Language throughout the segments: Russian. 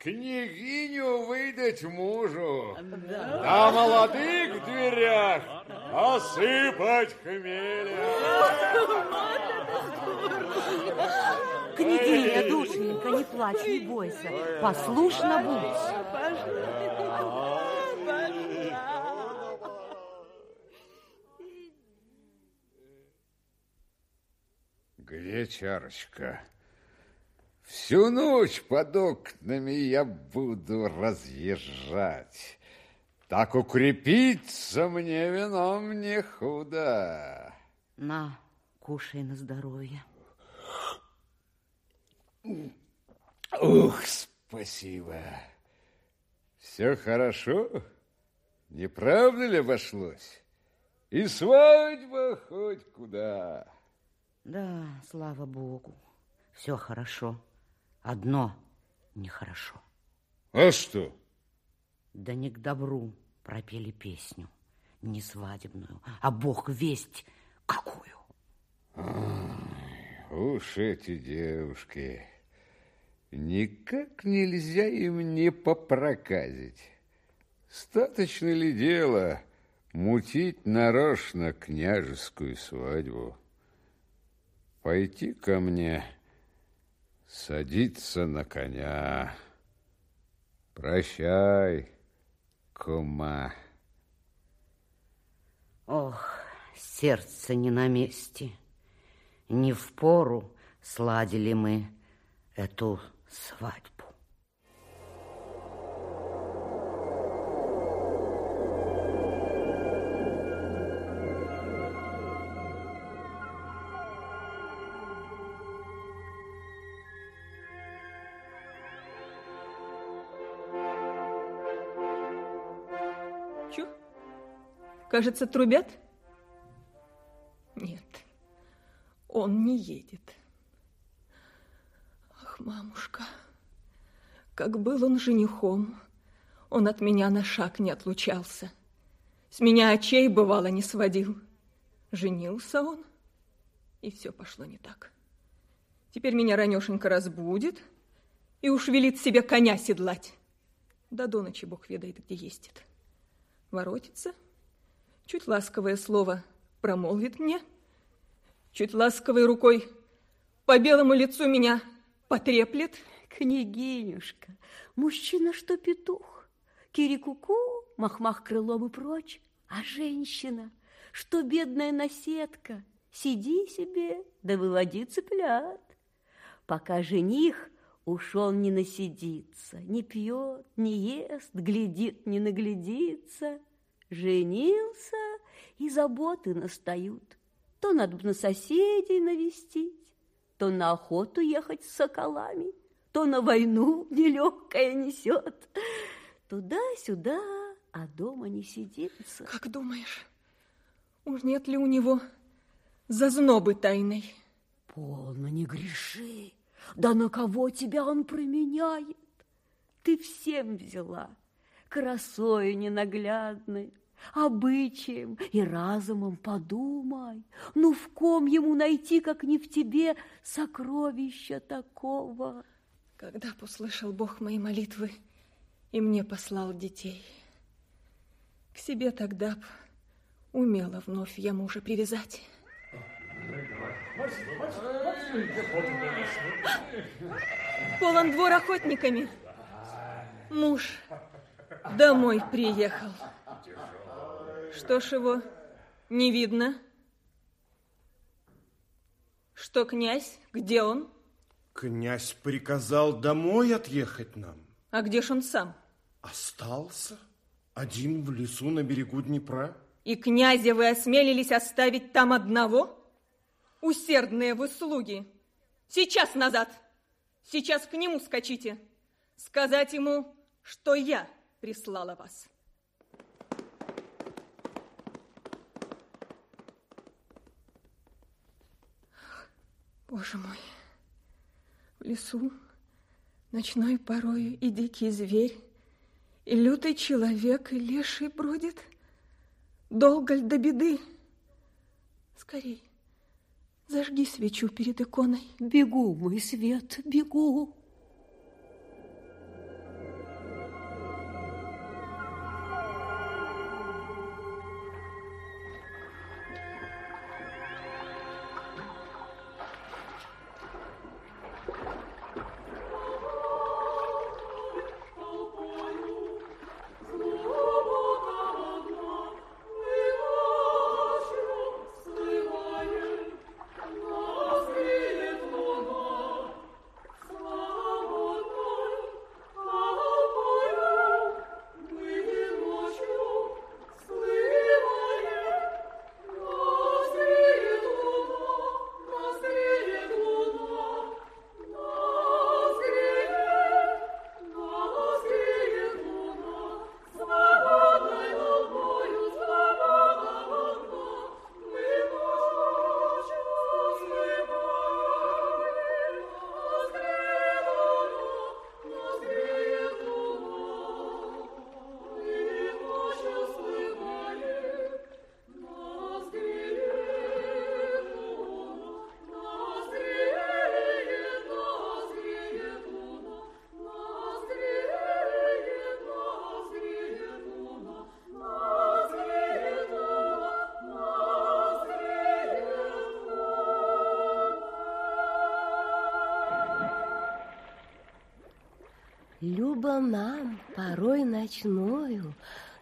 княгиню выдать мужу, да. а молодых дверях осыпать хмеля. Княгиня, душенька, не плачь, не бойся, послушно будь. Где чарочка? Всю ночь под окнами я буду разъезжать. Так укрепиться мне вином не худо. На, кушай на здоровье. Ух, спасибо. Все хорошо? Не правда ли обошлось? И свадьба хоть куда. Да, слава богу, все хорошо. Одно нехорошо. А что? Да не к добру пропели песню. Не свадебную, а бог весть какую. Ай, уж эти девушки. Никак нельзя им не попроказить. Статочно ли дело мутить нарочно княжескую свадьбу? Пойти ко мне садиться на коня. Прощай, кума. Ох, сердце не на месте. Не в пору сладили мы эту свадьбу. Кажется, трубят? Нет, он не едет. Ах, мамушка, как был он женихом, он от меня на шаг не отлучался. С меня очей, бывало, не сводил. Женился он, и все пошло не так. Теперь меня ранешенько разбудит и уж велит себе коня седлать. Да до ночи Бог ведает, где ездит. Воротится — чуть ласковое слово промолвит мне, чуть ласковой рукой по белому лицу меня потреплет. Княгинюшка, мужчина что петух, кирикуку, мах-мах крылом и прочь, а женщина, что бедная наседка, сиди себе, да выводи цыплят. Пока жених уж он не насидится, не пьет, не ест, глядит, не наглядится, Женился, и заботы настают. То надо бы на соседей навестить, то на охоту ехать с соколами, то на войну нелегкая несет. Туда-сюда, а дома не сидится. Как думаешь, уж нет ли у него зазнобы тайной? Полно не греши. Да на кого тебя он променяет? Ты всем взяла, красою ненаглядной, обычаем и разумом подумай. Ну, в ком ему найти, как не в тебе, сокровища такого? Когда услышал Бог мои молитвы и мне послал детей, к себе тогда б умела вновь я мужа привязать. Полон двор охотниками. Муж домой приехал. Что ж его не видно? Что, князь, где он? Князь приказал домой отъехать нам. А где ж он сам? Остался один в лесу на берегу Днепра. И князя вы осмелились оставить там одного? Усердные вы слуги. Сейчас назад. Сейчас к нему скачите. Сказать ему, что я прислала вас. Боже мой, в лесу ночной порою и дикий зверь, и лютый человек, и леший бродит. Долго ль до беды? Скорей, зажги свечу перед иконой. Бегу, мой свет, бегу.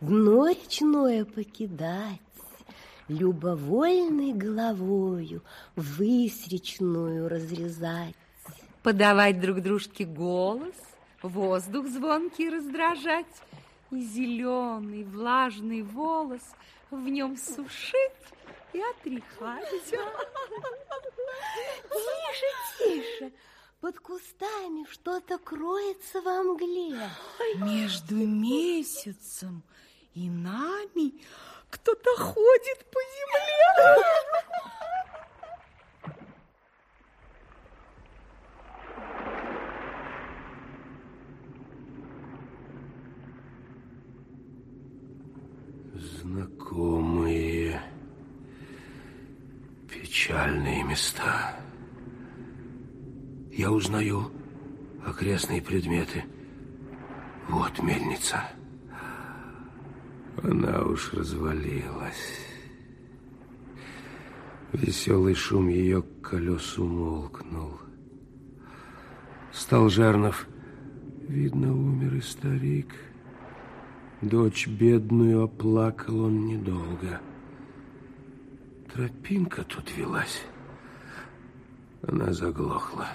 Дно речное покидать, Любовольной головою Высь речную разрезать. Подавать друг дружке голос, Воздух звонкий раздражать, И зеленый влажный волос В нем сушить и отряхать. Тише, тише, под кустами что-то кроется во мгле. Между месяцем и нами кто-то ходит по земле. Знакомые печальные места. Я узнаю окрестные предметы. Вот мельница. Она уж развалилась. Веселый шум ее колес умолкнул. Стал Жарнов. Видно, умер и старик. Дочь бедную оплакал он недолго. Тропинка тут велась. Она заглохла.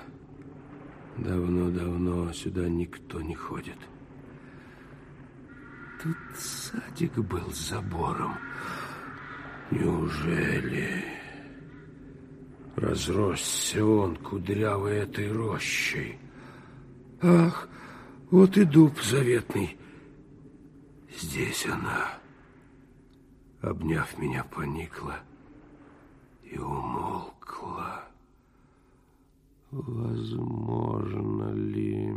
Давно-давно сюда никто не ходит. Тут садик был с забором. Неужели разросся он кудрявой этой рощей? Ах, вот и дуб заветный. Здесь она, обняв меня, поникла и умолкла. Возможно ли...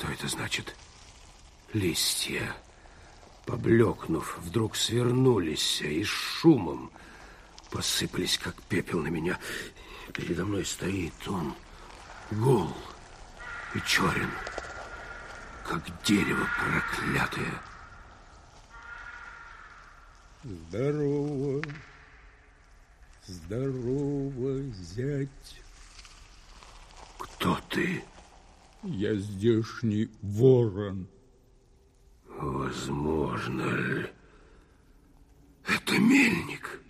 Что это значит? Листья, поблекнув, вдруг свернулись и шумом посыпались, как пепел на меня. Передо мной стоит он, гол и черен, как дерево проклятое. Здорово, здорово, зять. Кто ты? Я здешний ворон. Возможно ли? Это мельник.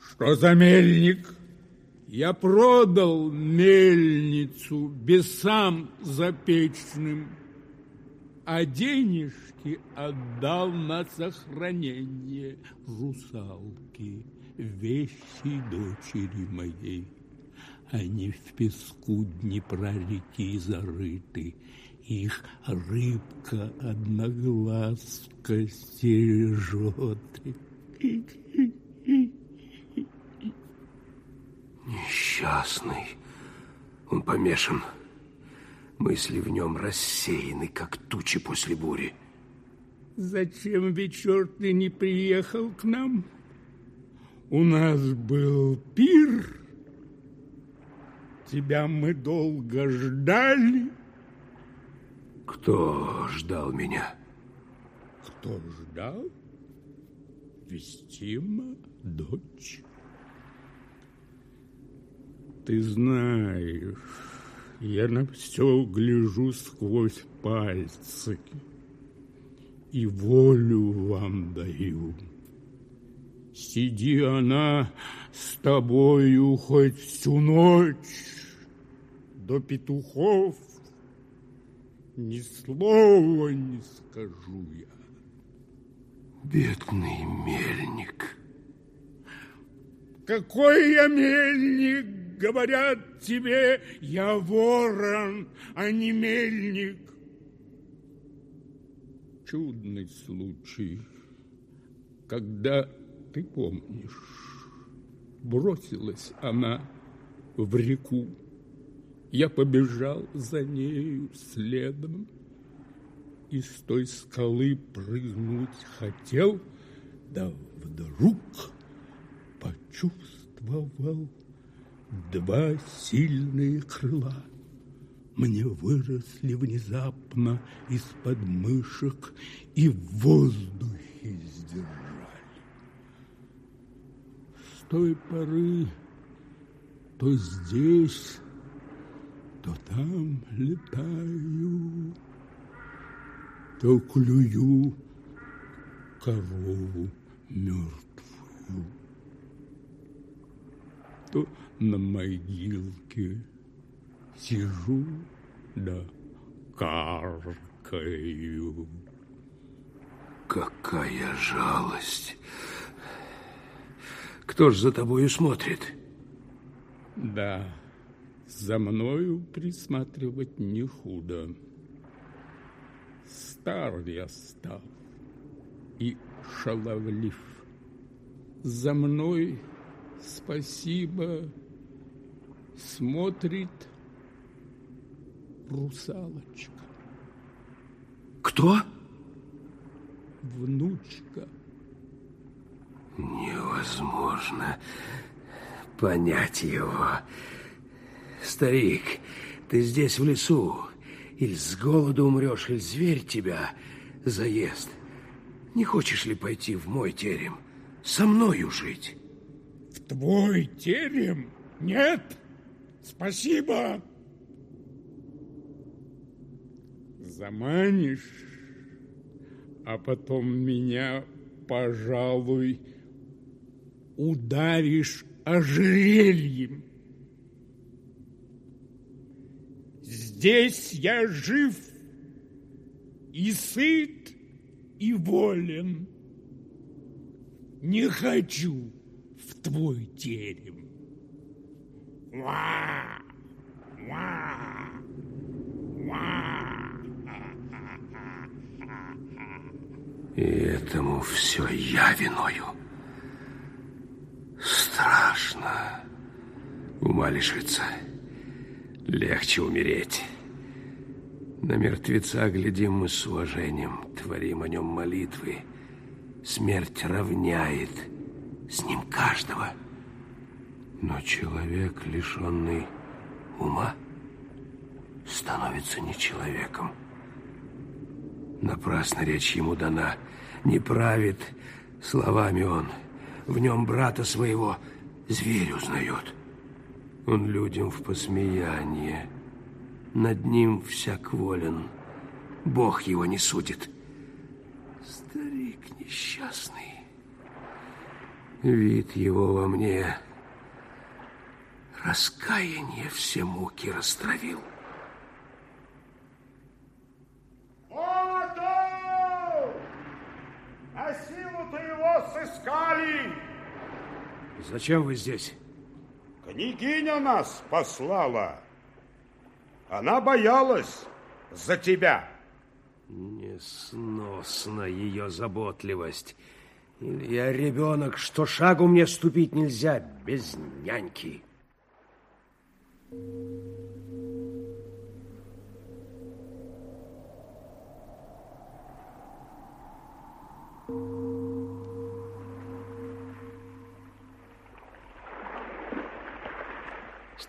Что за мельник? Я продал мельницу бесам запечным, а денежки отдал на сохранение русалки, вещи дочери моей. Они в песку Днепра реки зарыты, их рыбка одноглазка стережет. Несчастный. Он помешан. Мысли в нем рассеяны, как тучи после бури. Зачем вечер ты не приехал к нам? У нас был пир. Тебя мы долго ждали. Кто ждал меня? Кто ждал? Вестима, дочь. Ты знаешь, я на все гляжу сквозь пальцы и волю вам даю. Сиди она с тобою хоть всю ночь до петухов, ни слова не скажу я. Бедный мельник. Какой я мельник, говорят тебе, я ворон, а не мельник. Чудный случай, когда, ты помнишь, бросилась она в реку. Я побежал за нею следом и с той скалы прыгнуть хотел, да вдруг почувствовал два сильные крыла. Мне выросли внезапно из подмышек и в воздухе сдержали. той поры то здесь, то там летаю, то клюю корову мертвую, то на могилке сижу да каркаю. Какая жалость! Кто ж за тобою смотрит? Да, за мною присматривать не худо. Стар я стал и шаловлив. За мной спасибо смотрит русалочка. Кто? Внучка. Невозможно понять его. Старик, ты здесь в лесу. Или с голоду умрешь, или зверь тебя заест. Не хочешь ли пойти в мой терем? Со мною жить? В твой терем? Нет, спасибо. Заманишь, а потом меня, пожалуй, ударишь ожерельем. Здесь я жив и сыт, и волен. Не хочу в твой терем. Ва! Ва! Ва! И этому все я виною. Страшно. Ума лишиться. Легче умереть. На мертвеца глядим мы с уважением, творим о нем молитвы. Смерть равняет с ним каждого. Но человек, лишенный ума, становится не человеком. Напрасно речь ему дана. Не правит словами он. В нем брата своего зверь узнает. Он людям в посмеяние. Над ним всяк волен. Бог его не судит. Старик несчастный. Вид его во мне раскаяние все муки растравил. Молотов! На силу-то его сыскали! Зачем вы здесь? Княгиня нас послала. Она боялась за тебя. Несносна ее заботливость. Или я ребенок, что шагу мне ступить нельзя без няньки.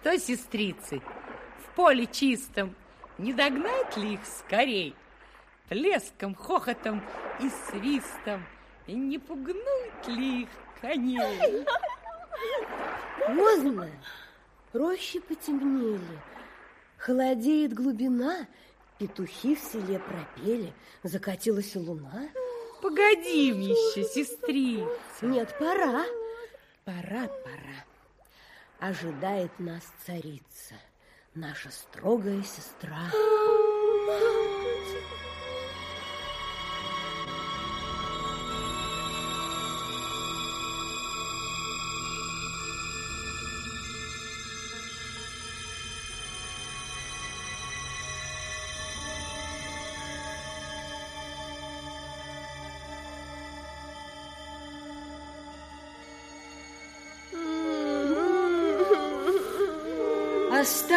Что, сестрицы, в поле чистом не догнать ли их скорей? Плеском, хохотом и свистом и не пугнуть ли их коней? Поздно. Рощи потемнели. Холодеет глубина. Петухи в селе пропели. Закатилась луна. Погоди еще, сестрица. Нет, пора. Пора, пора. Ожидает нас царица, наша строгая сестра.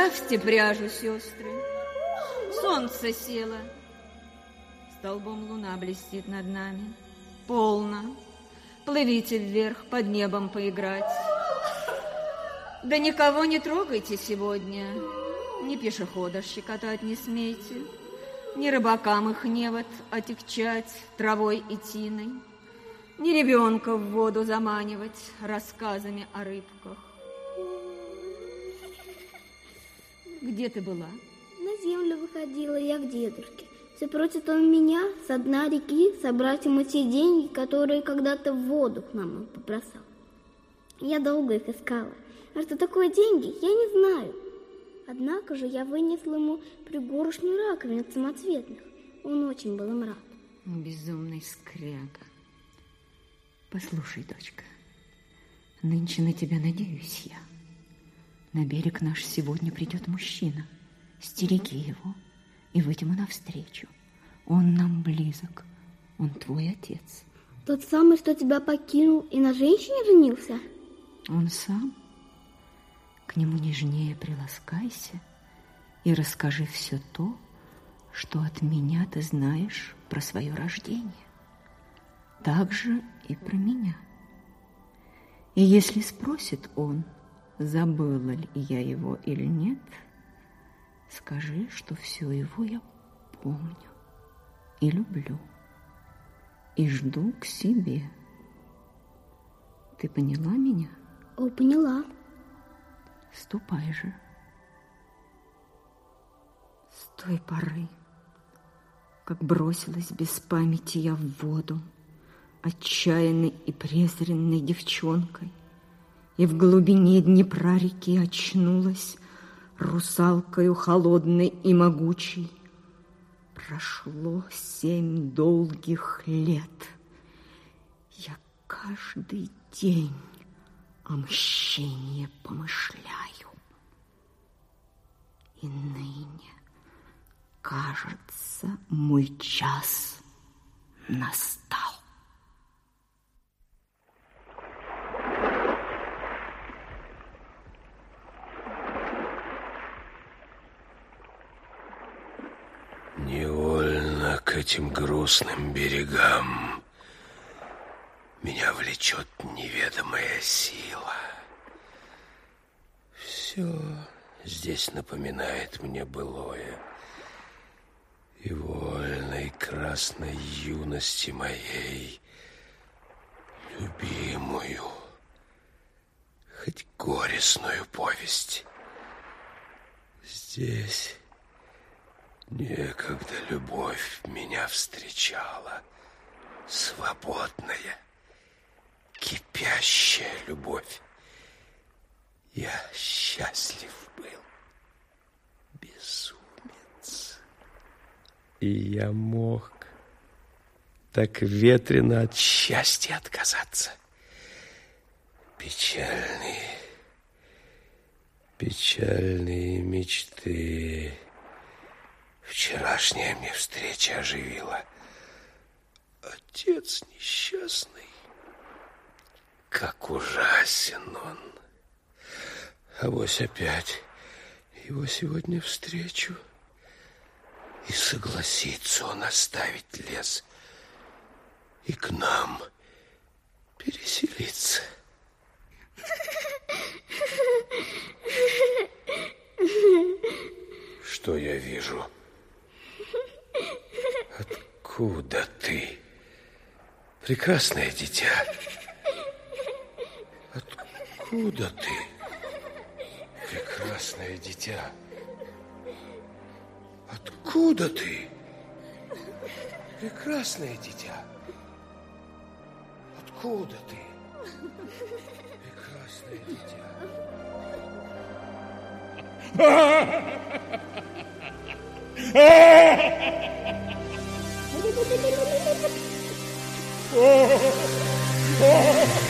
Оставьте пряжу, сестры. Солнце село. Столбом луна блестит над нами. Полно. Плывите вверх, под небом поиграть. Да никого не трогайте сегодня. Ни пешехода щекотать не смейте, Ни рыбакам их невод отягчать Травой и тиной. Не ребенка в воду заманивать рассказами о рыбках. Где ты была? На землю выходила я к дедушке. Все просит он меня с дна реки собрать ему те деньги, которые когда-то в воду к нам побросал. Я долго их искала. А что такое деньги, я не знаю. Однако же я вынесла ему пригоршню раковин самоцветных. Он очень был им рад. Безумный скряга. Послушай, дочка, нынче на тебя надеюсь я. На берег наш сегодня придет мужчина. Стереги его и выйдем навстречу. Он нам близок, он твой отец. Тот самый, что тебя покинул и на женщине женился? Он сам. К нему нежнее приласкайся и расскажи все то, что от меня ты знаешь про свое рождение. Так же и про меня. И если спросит он, забыла ли я его или нет, скажи, что все его я помню и люблю, и жду к себе. Ты поняла меня? О, поняла. Ступай же. С той поры, как бросилась без памяти я в воду, отчаянной и презренной девчонкой, и в глубине Днепра реки очнулась русалкою холодной и могучей. Прошло семь долгих лет. Я каждый день о мщении помышляю. И ныне, кажется, мой час настал. Невольно к этим грустным берегам меня влечет неведомая сила. Все здесь напоминает мне былое и вольной красной юности моей любимую, хоть горестную повесть. Здесь некогда любовь меня встречала, свободная, кипящая любовь. Я счастлив был, безумец. И я мог так ветрено от счастья отказаться. Печальные, печальные мечты вчерашняя мне встреча оживила. Отец несчастный, как ужасен он. А вось опять его сегодня встречу. И согласится он оставить лес и к нам переселиться. Что я вижу? Откуда ты? Прекрасное дитя. Откуда ты? Прекрасное дитя. Откуда ты? Прекрасное дитя. Откуда ты? Прекрасное дитя. Oh, oh.